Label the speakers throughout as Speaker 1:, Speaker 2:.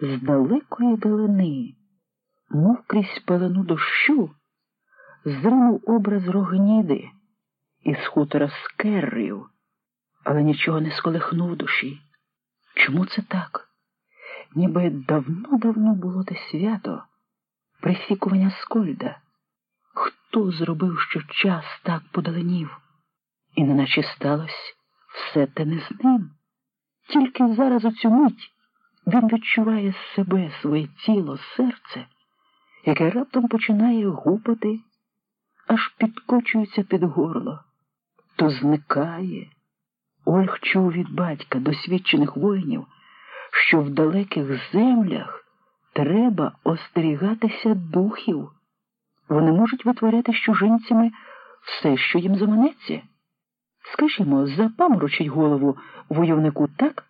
Speaker 1: з далекої далини, мов крізь пелену дощу, зринув образ рогніди із хутора з Керрію, але нічого не сколихнув душі. Чому це так? Ніби давно-давно було те свято присікування Скольда. Хто зробив, що час так подаленів? І неначе сталося все те не з ним. Тільки зараз у цю мить він відчуває себе, своє тіло, серце, яке раптом починає гупати, аж підкочується під горло, то зникає. Ольг чув від батька досвідчених воїнів, що в далеких землях треба остерігатися духів. Вони можуть витворяти з чужинцями все, що їм заманеться. Скажімо, запаморочить голову войовнику так,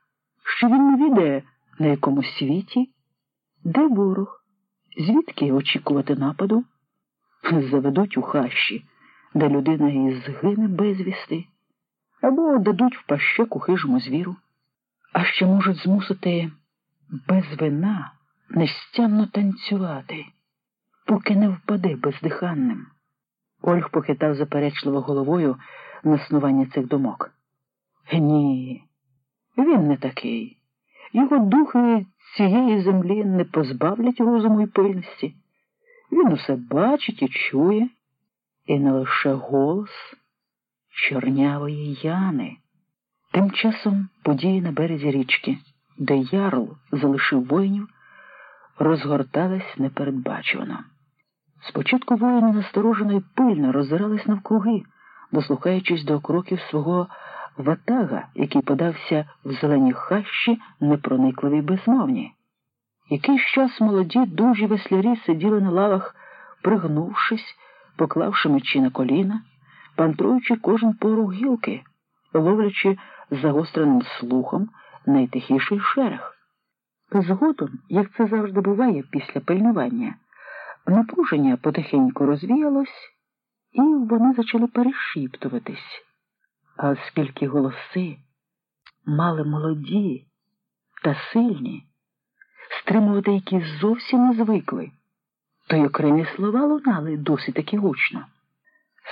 Speaker 1: що він не віде на якому світі, де ворог, звідки очікувати нападу, заведуть у хащі, де людина і згине безвісти, або дадуть в пащеку хижому звіру, а ще можуть змусити без вина нестямно танцювати, поки не впаде бездиханним. Ольг похитав заперечливо головою на основання цих думок. Ні, він не такий. Його духи цієї землі не позбавлять розуму і пильності. Він усе бачить і чує, і не лише голос чорнявої яни. Тим часом події на березі річки, де ярл залишив воїнів, розгортались непередбачувано. Спочатку воїни насторожено і пильно роззирались навкруги, дослухаючись до кроків свого ватага, який подався в зелені хащі непроникливі безмовні. Якийсь час молоді дужі веслярі сиділи на лавах, пригнувшись, поклавши мечі на коліна, пантруючи кожен порух гілки, ловлячи загостреним слухом найтихіший шерех. Згодом, як це завжди буває після пильнування, напруження потихеньку розвіялось, і вони почали перешіптуватись. А оскільки голоси мали молоді та сильні, стримувати які зовсім не звикли, то й окремі слова лунали досить таки гучно.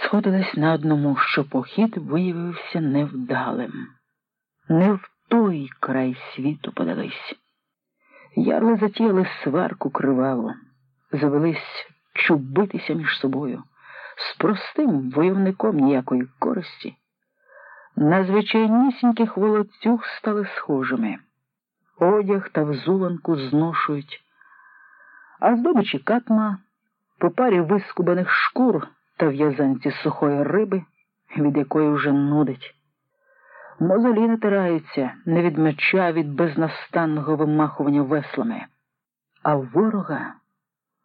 Speaker 1: Сходились на одному, що похід виявився невдалим. Не в той край світу подались. Ярли затіяли сварку криваву, завелись чубитися між собою, з простим войовником ніякої користі. На звичайнісіньких волоцюг стали схожими. Одяг та взуванку зношують, а здобичі катма по парі вискубаних шкур та в'язанці сухої риби, від якої вже нудить. Мозолі натираються не від меча, від безнастанного вимахування веслами, а ворога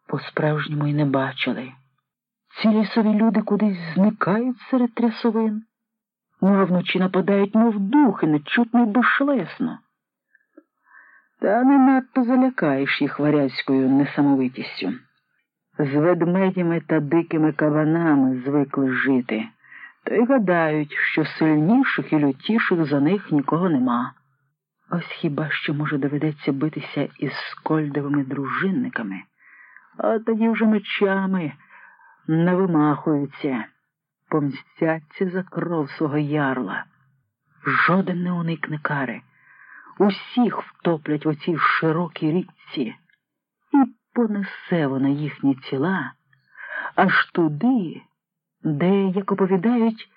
Speaker 1: по-справжньому й не бачили. Ці лісові люди кудись зникають серед трясовин, а вночі нападають, мов духи, нечутно й безшлесно. Та не надто залякаєш їх варязькою несамовитістю. З ведмедями та дикими кабанами звикли жити, то й гадають, що сильніших і лютіших за них нікого нема. Ось хіба що, може, доведеться битися із скольдовими дружинниками, а тоді вже мечами не вимахуються, помстяться за кров свого ярла. Жоден не уникне кари. Усіх втоплять в оцій широкій річці, і понесе вона їхні тіла аж туди, де, як оповідають,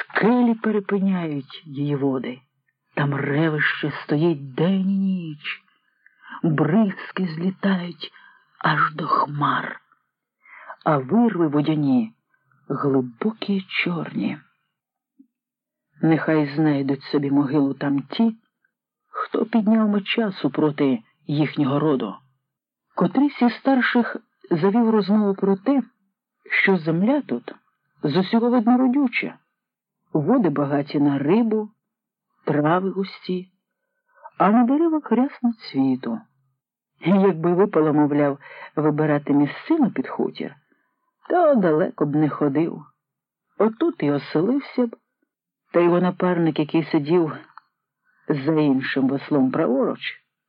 Speaker 1: скелі перепиняють її води. Там ревище стоїть день і ніч, бризки злітають аж до хмар, а вирви водяні глибокі й чорні. Нехай знайдуть собі могилу там ті, хто підняв меча супроти їхнього роду. Котрийсь із старших завів розмову про те, що земля тут з усього видно родюча, води багаті на рибу, трави густі, а на деревах рясно цвіту. Якби випало, мовляв, вибирати місцину під хутір, то далеко б не ходив. Отут і оселився б, та його напарник, який сидів за іншим веслом праворуч,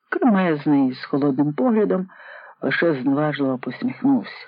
Speaker 1: Кремезний з холодним поглядом лише зневажливо посміхнувся.